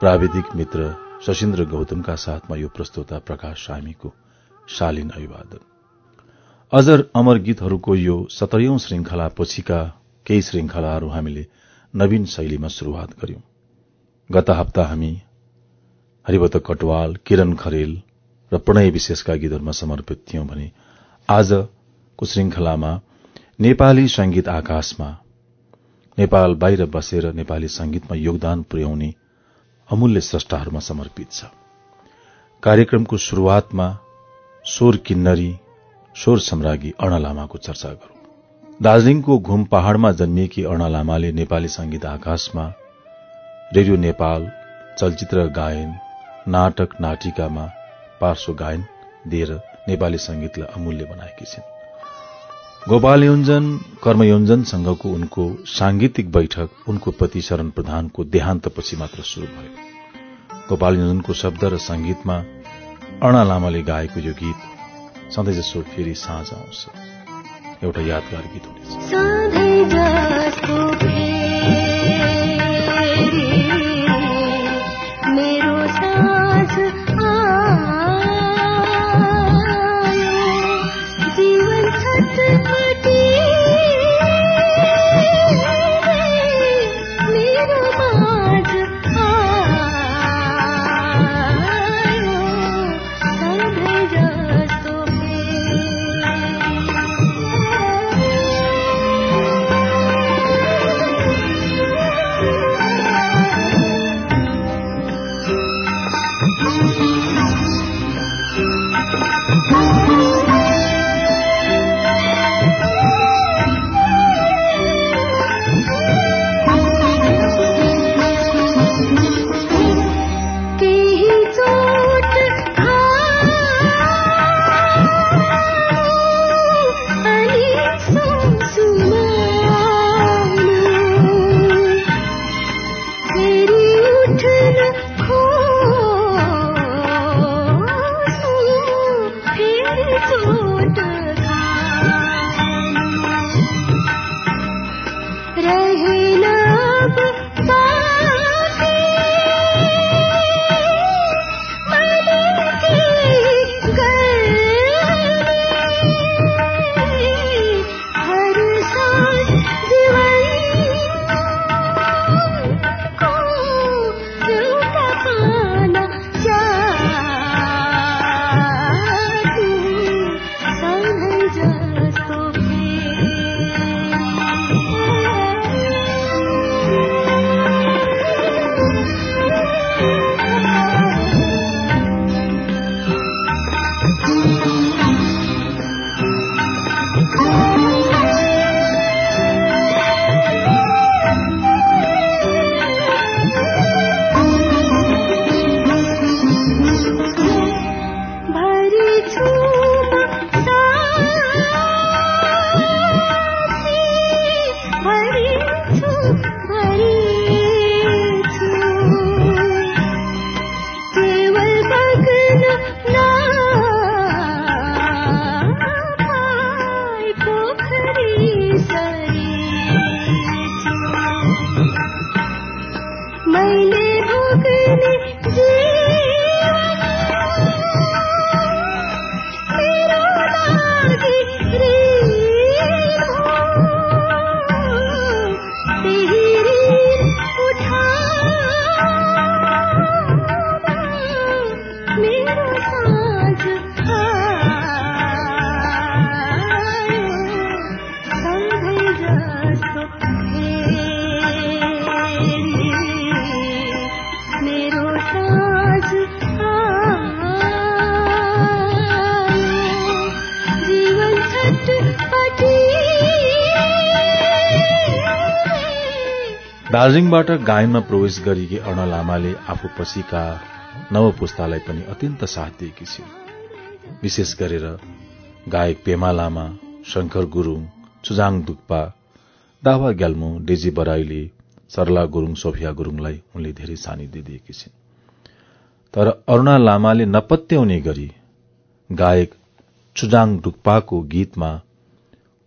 प्राविधिक मित्र शशीन्द्र गौतमका साथमा यो प्रस्तोता प्रकाश सामीको शालीन अभिवादन। अजर अमर गीतहरूको यो सतयौं श्रृंखला पछिका केही श्रृंखलाहरू हामीले नवीन शैलीमा शुरूआत गर्यौं। गत हप्ता हामी हरिवत कटवाल किरण खरेल र प्रणय विशेषका गीतहरूमा समर्पित थियौं भने आजको श्रृंखलामा नेपाली संगीत आकाशमा नेपाल बाहिर बसेर नेपाली संगीतमा योगदान पुर्याउने अमूल्य स्रष्टाहरूमा समर्पित छ। कार्यक्रमको शुरूआतमा स्वर किन्नरी स्वर सम्राज्ञी अर्ण लामाको चर्चा गरौं। दार्जीलिङको घुम पहाड़मा जन्मिएकी अर्ण लामाले नेपाली संगीत आकाशमा रेडियो नेपाल चलचित्र गायन नाटक नाटिकामा पार्श्व गायन दिएर नेपाली संगीतलाई अमूल्य बनाएकी छिन्। गोपाल योञ्जन कर्मयोञ्जनसँगको उनको सांगीतिक बैठक उनको पति शरण प्रधानको देहान्तपछि मात्र शुरू भयो। गोपाल योञ्जनको शब्द र संगीतमा अर्ण लामाले गाएको यो गीत सधैँ जसो फेरि साँझ आउँछ। एउटा यादगार गीत हुनेछ। दार्जीलिङबाट गायनमा प्रवेश गरेकी अर्ण लामाले आफू पछिका नव पुस्तालाई पनि अत्यन्त साथ दिएकी छिन्। विशेष गरेर गायक पेमा लामा शंकर गुरूङ चुजाङ दुक्पा दावा ग्याल्मो डेजी बराइली सरला गुरूङ सोफिया गुरूङलाई उनले धेरै सानिध्य दिएकी छिन्। तर अरूणा लामाले नपत्याउने गरी गायक चुजाङ डुक्पाको गीतमा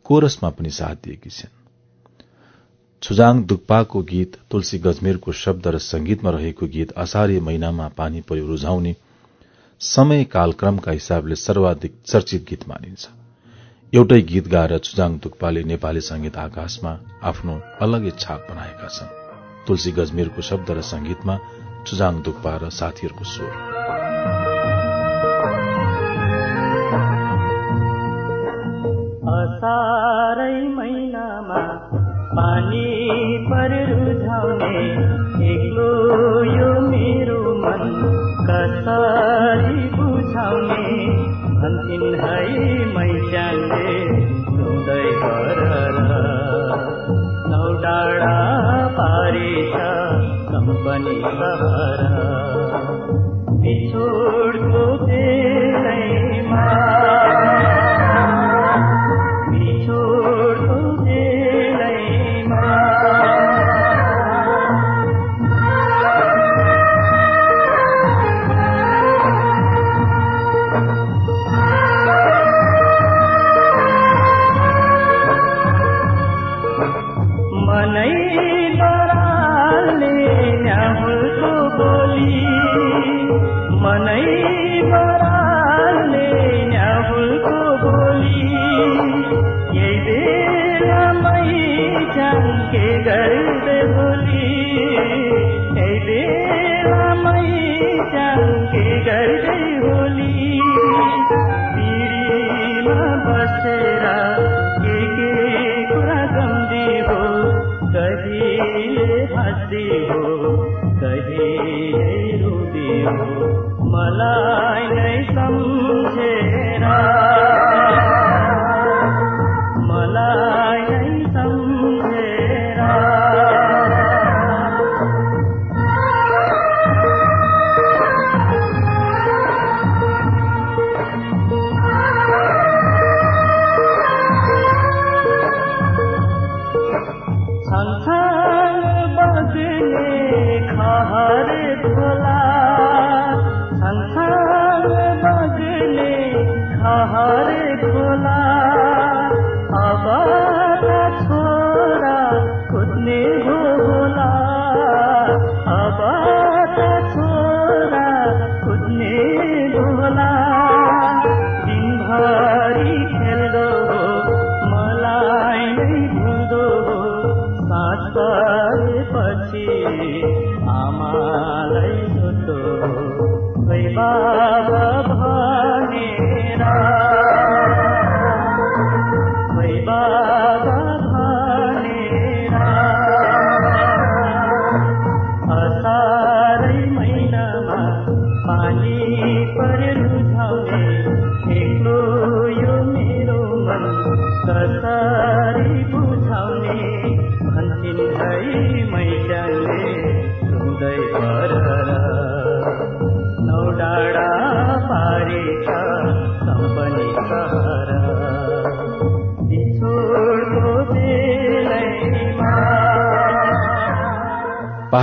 कोरसमा पनि साथ दिएकी छिन्। छुजाङ दुक्पाको गीत तुलसी गजमेरको शब्द र संगीतमा रहेको गीत असार्य महिनामा पानी पर्यो रुझाउने समय कालक्रमका हिसाबले सर्वाधिक चर्चित गीत मानिन्छ एउटै गीत गाएर छुजाङ दुक्पाले नेपाली संगीत आकाशमा आफ्नो अलगै छाप बनाएका छन् तुलसी गजमेरको शब्द र संगीतमा छुजाङ दुक्पा र साथीहरूको स्वर असारै महिनामा पानी पर रुझाउने एक्लो यो मेरो मन कसरी बुझाउने। भन्थिन् है मैचाले सुन्दै गर नौ डाँडा पारेछ कम्पनी सहर बिछोडको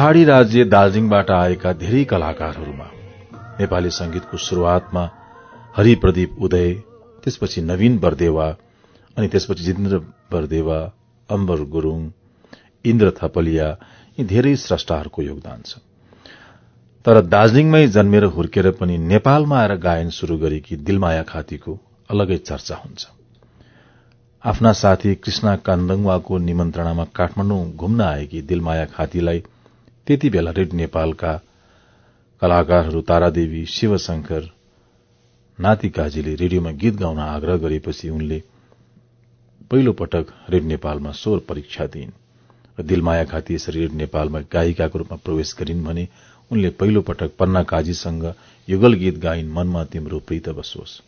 पहाड़ी राज्य दार्जीलिङबाट आएका धेरै कलाकारहरूमा नेपाली संगीतको शुरूआतमा हरिप्रदीप उदय त्यसपछि नवीन बरदेवा अनि त्यसपछि जितेन्द्र बरदेवा अम्बर गुरूङ इन्द्र थपलिया यी धेरै स्रष्टाहरूको योगदान छ। तर दार्जीलिङमै जन्मेर हुर्केर पनि नेपालमा आएर गायन शुरू गरेकी दिलमाया खातीको अलगै चर्चा हुन्छ। आफ्ना साथी कृष्णा कान्दङवाको निमन्त्रणामा काठमाडौँ घुम्न आएकी दिलमाया खातीलाई त्यति बेला रेड नेपालका कलाकारहरू तारादेवी शिवशंकर नातिकाजीले रेडियोमा गीत गाउन आग्रह गरेपछि उनले पहिलो पटक रेड नेपालमा स्वर परीक्षा दिइन् र दिलमाया खाती यसरी रेड नेपालमा गायिकाको रूपमा प्रवेश गरिन् भने उनले पहिलो पटक पन्ना काजीसँग युगल गीत गाइन् मनमा तिम्रो प्रीत बसोस्।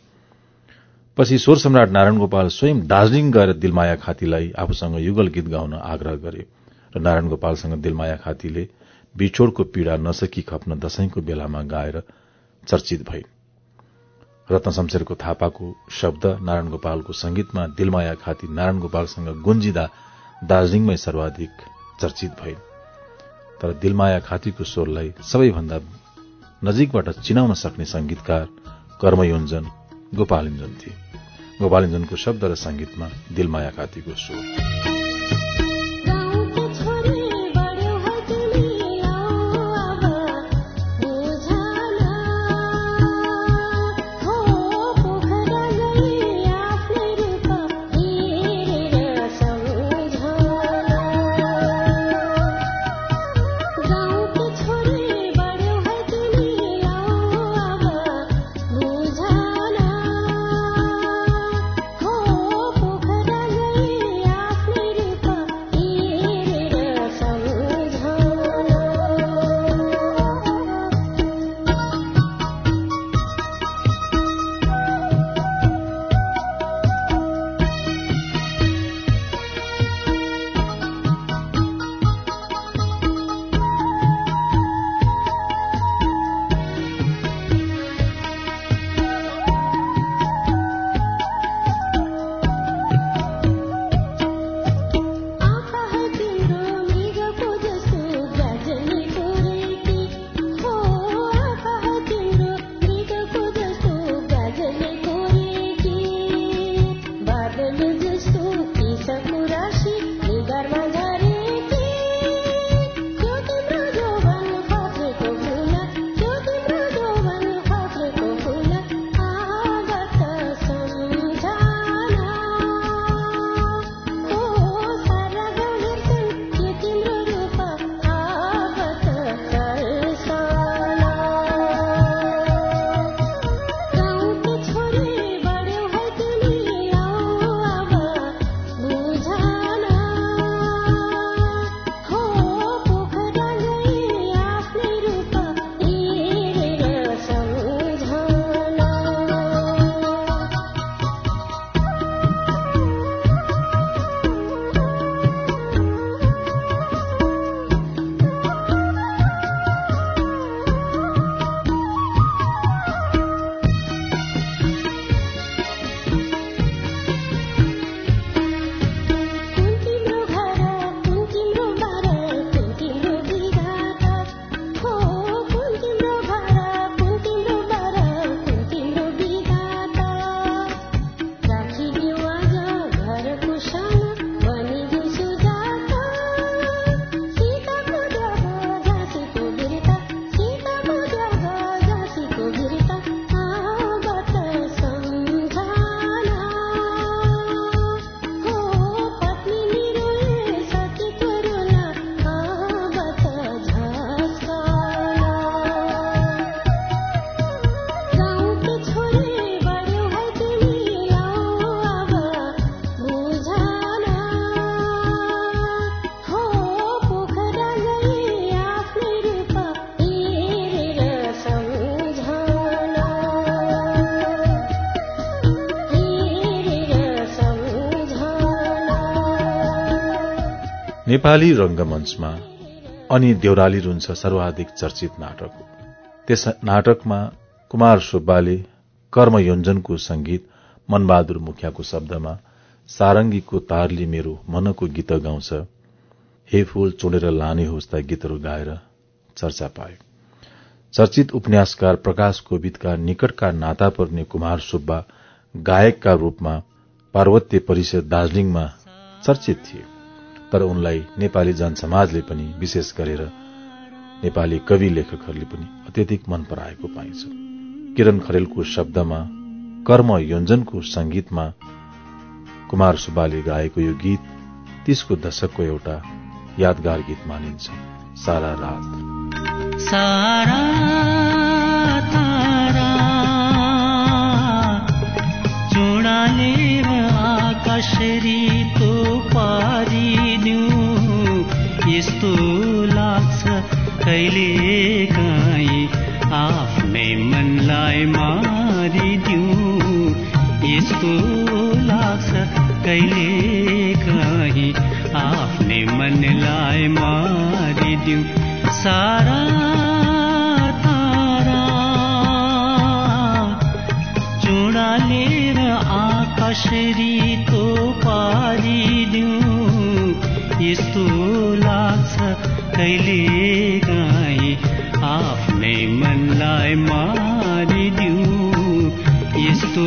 पछि स्वर सम्राट नारायण गोपाल स्वयं दार्जीलिङ गएर दिलमाया खातीलाई आफूसँग युगल गीत गाउन आग्रह गरे र नारायण गोपालसँग दिलमाया खातीले बिछोड़को पीड़ा नसकी खप्न दशैंको बेलामा गाएर चर्चित भइन् रत्न शमशेरको थापाको शब्द नारायण गोपालको संगीतमा दिलमाया खाती नारायण गोपालसँग गुन्जिदा दार्जीलिङमै सर्वाधिक चर्चित भइन् तर दिलमाया खातीको स्वरलाई सबैभन्दा नजिकबाट चिनाउन सक्ने संगीतकार कर्मयोञ्जन गोपालिञ्जन थिए। गोपालिञ्जनको शब्द र संगीतमा दिलमाया खातीको स्वर। नेपाली रंगमञ्चमा अनि देउराली रुन्छ सर्वाधिक चर्चित नाटक हो। त्यस नाटकमा कुमार सुब्बाले कर्मयोञ्जनको संगीत मनबहादुर मुखियाको शब्दमा सारंगीको तारली मेरो मनको गीत गाउँछ। हे फूल चुडेर लाने होस् गीतहरू गाएर चर्चा पायो। चर्चित उपन्यासकार प्रकाश कोविदका निकटका नाता पर्ने कुमार सुब्बा गायकका रूपमा पार्वत्य परिषद दार्जीलिङमा चर्चित थिए। तर उनलाई नेपाली जनसमाजले पनि विशेष गरेर नेपाली कवि लेखकहरूले पनि अत्यधिक मन पराएको पाइन्छ। किरण खरेलको शब्दमा कर्म योजनको संगीतमा कुमार सुब्बाले गाएको यो गीत तीसको दशकको एउटा यादगार गीत मानिन्छ। सारा रात। सारा आकाशरी तो पारी यस्तो लाग्छ कहिले काहीँ। आफ्नै मनलाई मारिदिउँ यस्तो लाग्छ कहिले काहीँ। आफ्नै मनलाई मारिदिउँ सारा तारा चुडालेर आकाशरी तो पारिदिउँ यस्तो लाग्छ कहिले गाई आफ्नै मनलाई मारिदिउँ यस्तो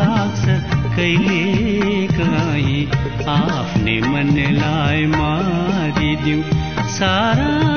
लाग्छ कहिले गाई आफ्नै मनलाई मारिदिउँ सारा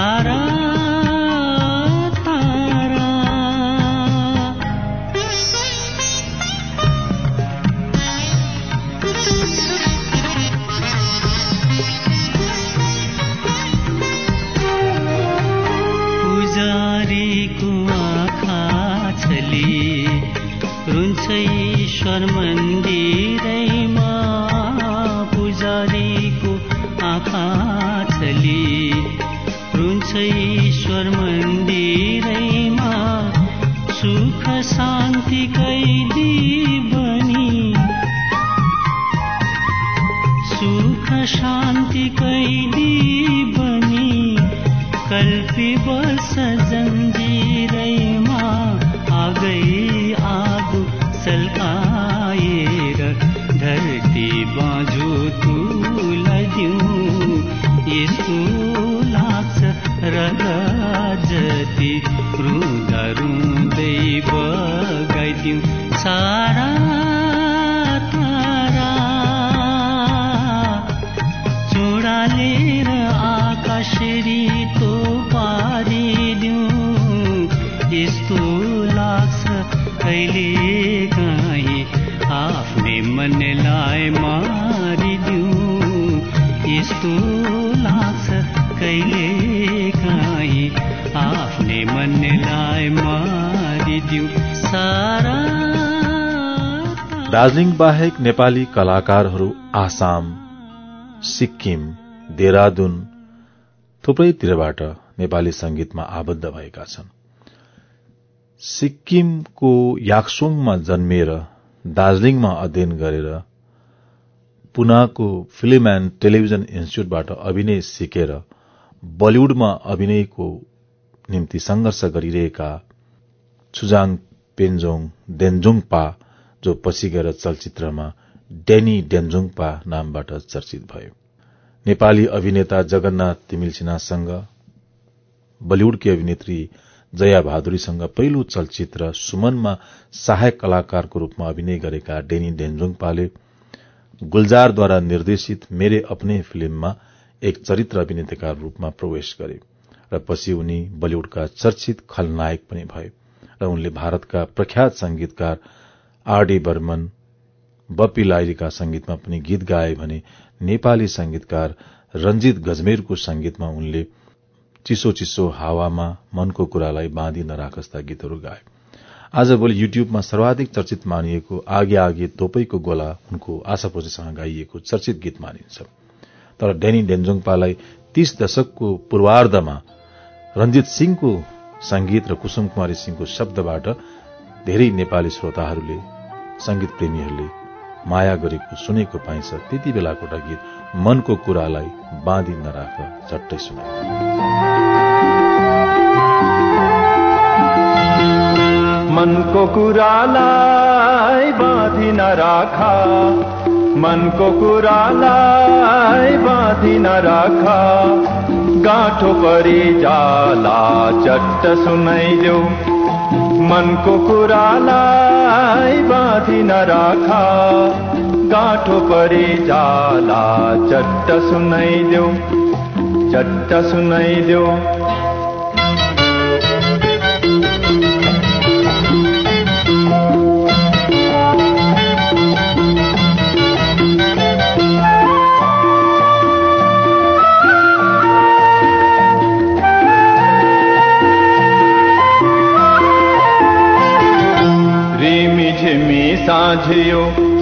सारा दार्जिलिङ बाहेक नेपाली कलाकारहरू आसाम सिक्किम देहरादून थुप्रैतिरबाट नेपाली संगीतमा आबद्ध भएका छन्। सिक्किमको याक्सोङमा जन्मिएर दार्जीलिङमा अध्ययन गरेर पुनाको फिल्म एण्ड टेलिभिजन इन्स्टिच्यूटबाट अभिनय सिकेर बलिउडमा अभिनयको निम्ति संघर्ष गरिरहेका छुजाङ पेन्जोङ डेन्जोङपा जो पछि गएर चलचित्रमा डेनी डेन्जोङपा नामबाट चर्चित भयो। नेपाली अभिनेता जगन्नाथ तिमिल सिन्हासँग बलिउडकी अभिनेत्री जया भादुरीसँग पहिलो चलचित्र सुमनमा सहायक कलाकारको रूपमा अभिनय गरेका डेनी डेन्जोङपाले गुलजारद्वारा निर्देशित मेरे अपने फिल्ममा एक चरित्र अभिनेताका रूपमा प्रवेश गरे र पछि उनी बलिउडका चर्चित खलनायक पनि भए र उनले भारतका प्रख्यात संगीतकार आरडी बर्मन बप्पी लाइरीका संगीतमा पनि गीत गाए भने नेपाली संगीतकार रंजित गजमेरको संगीतमा उनले चिसो चिसो हावामा मनको कुरालाई बाँधी नराखस्ता गीतहरू गाए। आजभोलि युट्युबमा सर्वाधिक चर्चित मानिएको आगे आगे तोपैको गोला उनको आशापोजीसँग गाइएको चर्चित गीत मानिन्छ। तर डेनी डेन्जोङपालाई तीस दशकको पूर्वार्धमा रंजित सिंहको संगीत र कुसुम कुमारी सिंहको शब्दबाट धेरै नेपाली श्रोताहरूले संगीत प्रेमीहरूले माया गरेको सुनेको पाइन्छ। त्यति बेलाको एउटा गीत मनको कुरालाई बाँधी नराख झट्टै सुनाए मनको कुरालाई बाँधी नराखा। मनको कुरालाई बाँधी नराखा। गाँठो परि जाला चट्ट सुनाइदेऊ। मनको कुरालाई बाँधी नराखा गाँठो परि जाला चट्ट सुनाइदेऊ चट्ट सुनाइदेऊ।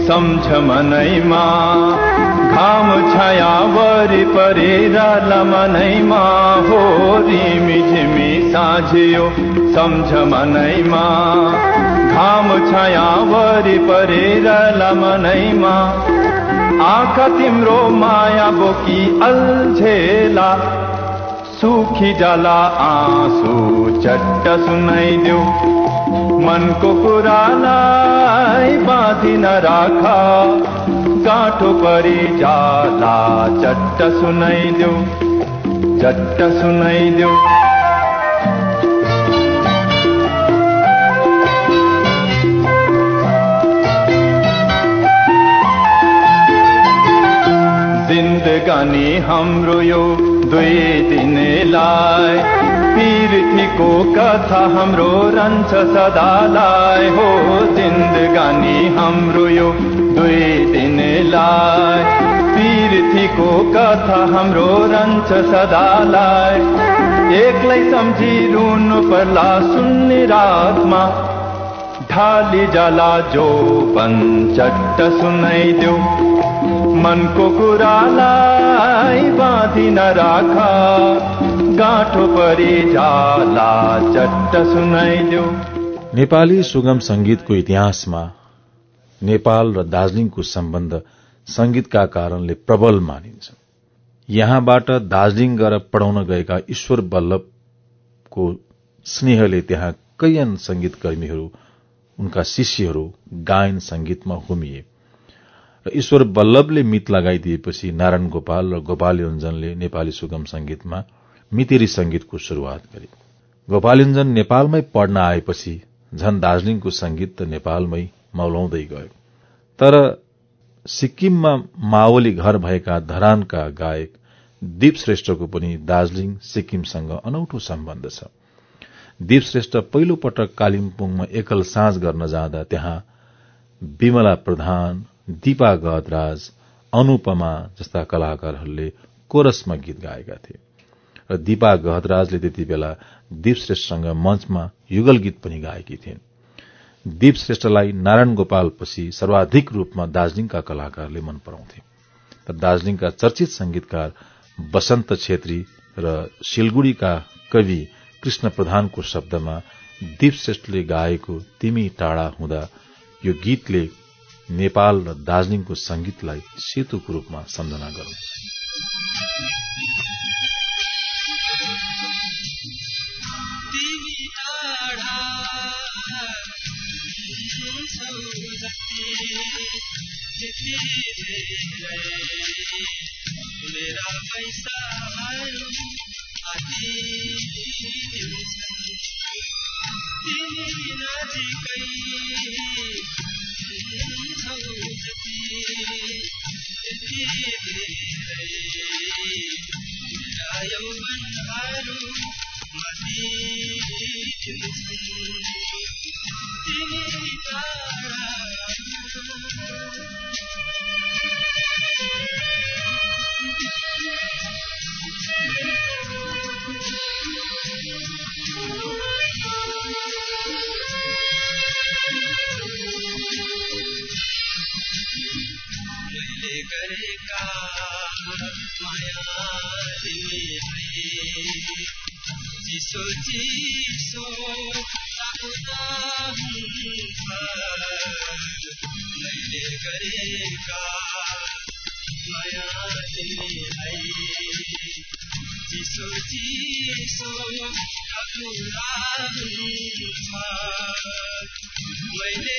सम्झ मनैमा घाम छाया वरि परेर मनैमा। हो रिमी झिमी साँझियो सम्झ मनैमा घाम छाया वरि परेर मनैमा। आँखा तिम्रो माया बोकी अल्झेला। सुखी जाला आँसु चट्ट सुनाइदेऊ। मनको कुरालाई बाँधी नराखा गाँठो परि जाला चट्ट सुनाइदेऊ चट्ट सुनाइदेऊ। जिन्दगानी हाम्रो यो दुई दिनेलाई पीरथीको कथा हाम्रो रहन्छ सदालाई हो जिन्दगानी हाम्रो यो दुई दिनेलाई। पीरथीको कथा हाम्रो रहन्छ सदालाई। एक्लै सम्झी पर्ला सुन्ने रातमा। ढाली जाला जो चट्ट सुनाइदेऊ। मनको कुरालाई बाँधी नराखा परि जाला चट्ट सुनाइदेऊ। नेपाली सुगम संगीतको इतिहासमा नेपाल र दार्जीलिङको सम्बन्ध संगीतका कारणले प्रबल मानिन्छ। यहाँबाट दार्जीलिङ गएर पढ़ाउन गएका ईश्वर वल्लभको स्नेहले त्यहाँ कैयन संगीतकर्मीहरू उनका शिष्यहरू गायन संगीतमा हुमिए। र ईश्वर वल्लभले मित लगाइदिएपछि नारायण गोपाल र गोपाल योञ्जनले नेपाली सुगम संगीतमा मितेरी संगीतको शुरूआत गरे। गोपालञ्जन नेपालमै पढ्न आएपछि झन दार्जीलिङको संगीत त नेपालमै मौलाउँदै गयो। तर सिक्किममा माओली घर भएका धरानका गायक दीप श्रेष्ठको पनि दार्जीलिङ सिक्किमसँग अनौठो सम्बन्ध छ। दीप श्रेष्ठ पहिलो पटक कालिम्पोङमा एकल साँझ गर्न जाँदा त्यहाँ विमला प्रधान दीपा गहतराज अनुपमा जस्ता कलाकारहरूले कोरसमा गीत गाएका थिए। र दीपा गहतराजले त्यति बेला दीप श्रेष्ठसँग मञ्चमा युगल गीत पनि गाएकी थिइन्। दीप श्रेष्ठलाई नारायण गोपालपछि सर्वाधिक रूपमा दार्जीलिङका कलाकारले मन पराउँथे। र दार्जीलिङका चर्चित संगीतकार वसन्त छेत्री र सिलगुड़ीका कवि कृष्ण प्रधानको शब्दमा दीप श्रेष्ठले गाएको तिमी टाढा हुँदा यो गीतले नेपाल र दार्जीलिङको संगीतलाई सेतुको रूपमा सम्झना गरौं। मेरा पैसाहरू आदि तिमी नजिकै छौ जति त्यति धेरै मेरा यौवनहरू माथिन्छन् तिमी टाढा मैले गरेका माया तिमीलाई चिसो चिसो साबुता हुन्छ मैले गरेका माया तिमीलाई चिसो चिसो अधुरा हुन्छ मैले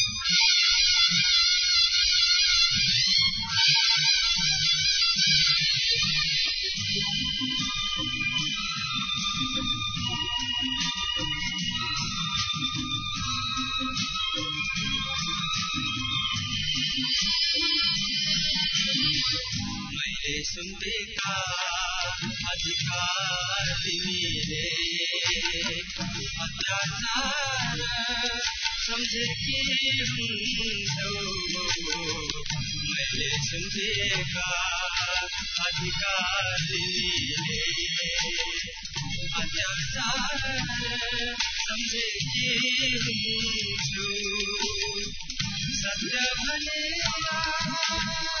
फुलहरू सधैँ सधैँ भइरहेको हुन्छ तिमी तारा मैले सुन्देका अधिकार तिमीले अत्याचार सम्झेकी हुन्छौ मैले सुन्देका अधिकार तिमीले अत्याचार सम्झेकी हुन्छौ सत्य भने तिमीको माया झुटो हो भने तिमी हुन्छौ तिमी हुन्छौ जति त्यति धेरै मेरा वैशाहरू अति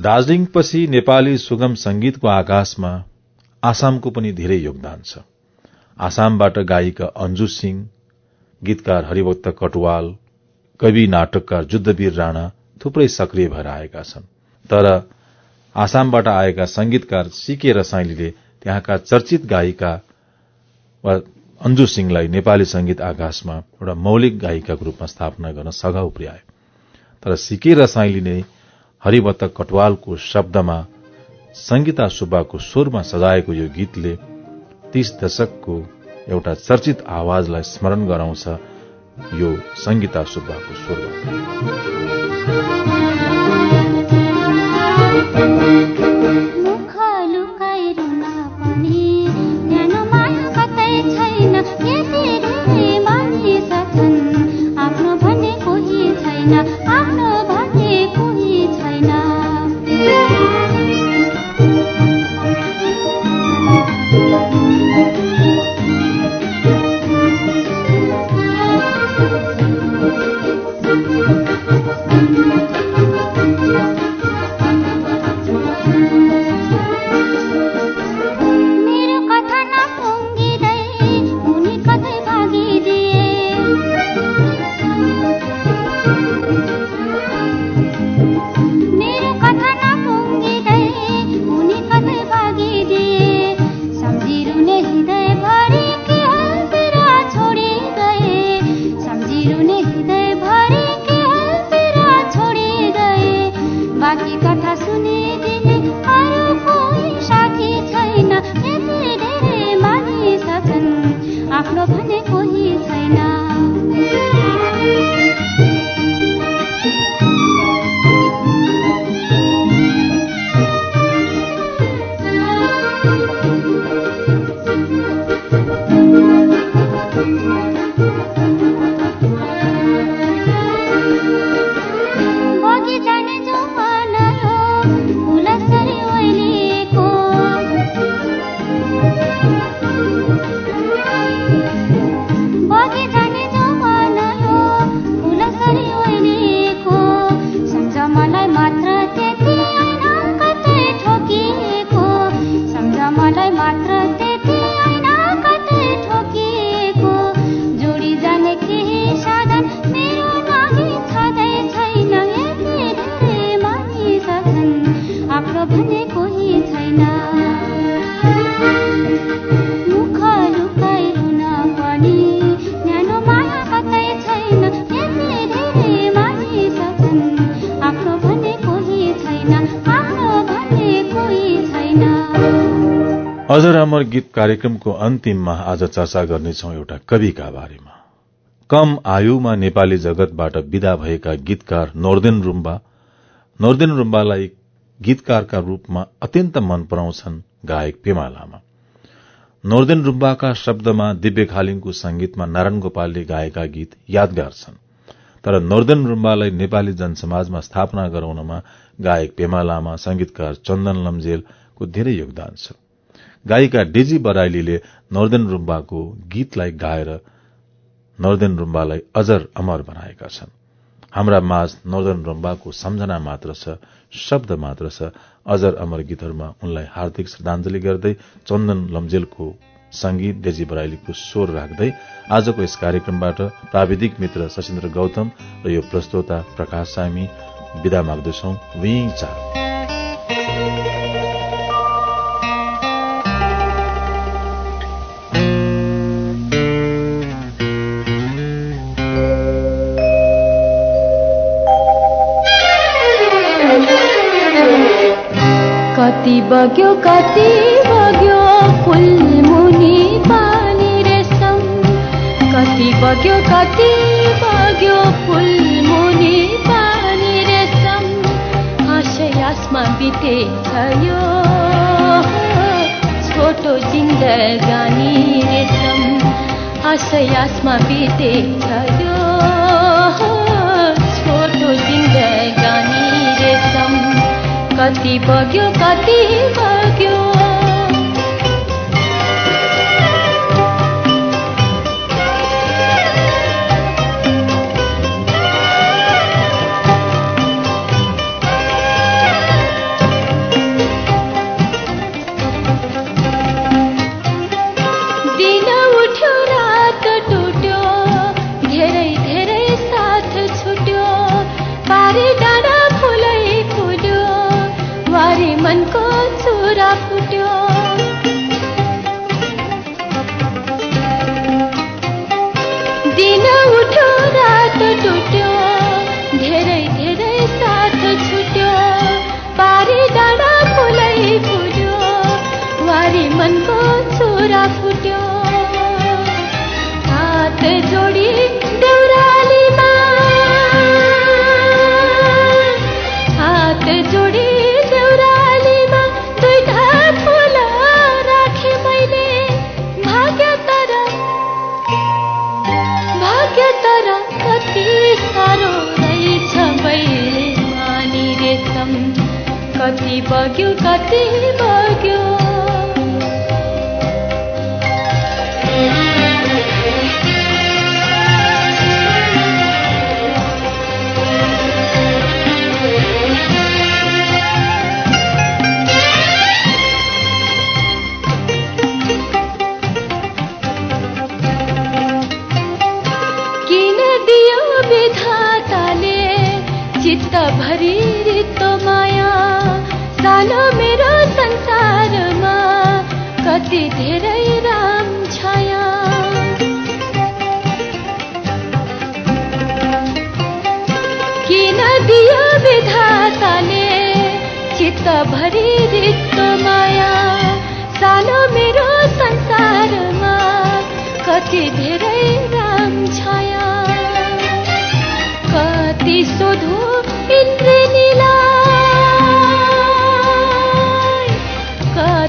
दार्जीलिङपछि नेपाली सुगम संगीतको आकाशमा आसामको पनि धेरै योगदान छ। आसामबाट गायिका अन्जु सिंह गीतकार हरिभक्त कटवाल कवि नाटककार जुद्धवीर राणा थुप्रै सक्रिय भएर आएका छन्। तर आसामबाट आएका संगीतकार सीके रसाइलीले त्यहाँका चर्चित गायिका वा अन्जु सिंहलाई नेपाली संगीत आकाशमा एउटा मौलिक गायिकाको रूपमा स्थापना गर्न सघाउ पुर्याए। तर सीके रसाइलीले हरिभक्त कटवालको शब्दमा संगीता सुब्बाको स्वरमा सजाएको यो गीतले तीस दशकको एउटा चर्चित आवाजलाई स्मरण गराउँछ यो संगीता सुब्बाको स्वरमा thank you गीत कार्यक्रमको अन्तिममा आज चर्चा गर्नेछौ एउटा कविका बारेमा। कम आयुमा नेपाली जगतबाट विदा भएका गीतकार नोर्देन रुम्बा नोर्देन रुम्बालाई गीतकारका रूपमा अत्यन्त मन पराउँछन् गायक पेमा लामा। नोर्देन रूम्बाका शब्दमा दिव्य खालिङको संगीतमा नारायण गोपालले गाएका गीत यादगार छन्। तर नोर्देन रूम्बालाई नेपाली जनसमाजमा स्थापना गराउनमा गायक पेमा लामा संगीतकार चन्दन लम्जेलको धेरै योगदान छ। गायिका डेजी बराइलीले नोर्देन रूम्बाको गीतलाई गाएर नोर्देन रूम्बालाई अजर अमर बनाएका छन्। हाम्रा माझ नोर्दन रम्बाको सम्झना मात्र छ शब्द मात्र छ। अजर अमर गीतहरूमा उनलाई हार्दिक श्रद्धाञ्जली गर्दै चन्दन लम्जेलको संगीत डेजी बराइलीको स्वर राख्दै आजको यस कार्यक्रमबाट प्राविधिक मित्र सशिन्द्र गौतम र यो प्रस्तोता प्रकाश सामी विदा माग्दछौ। कति बग्यो कति बग्यो फुल मुनि पानी रेशम कति बग्यो कति बग्यो फुल मुनि पानी रेशम आशयासमा बितेछ यो छोटो जिन्दगानी रेशम आशयासमा बितेछ यो कति बग्यो कति बग्यो कति सानो मेरो संसारमा कति धेरै राम छाया। किन दियो विधाताले चित्त भरि रित्तो माया? सानो मेरो संसारमा कति धेरै राम छाया। कति सोधु इन्द्रेणीलाई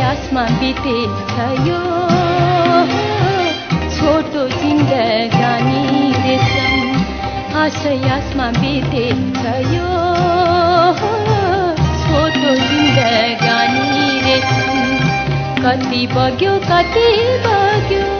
आशयासमा बितेछ यो छोटो जिन्दगानी रेशम आशयासमा बितेछ यो छोटो जिन्दगानी रेशम कति बग्यो कति बग्यो।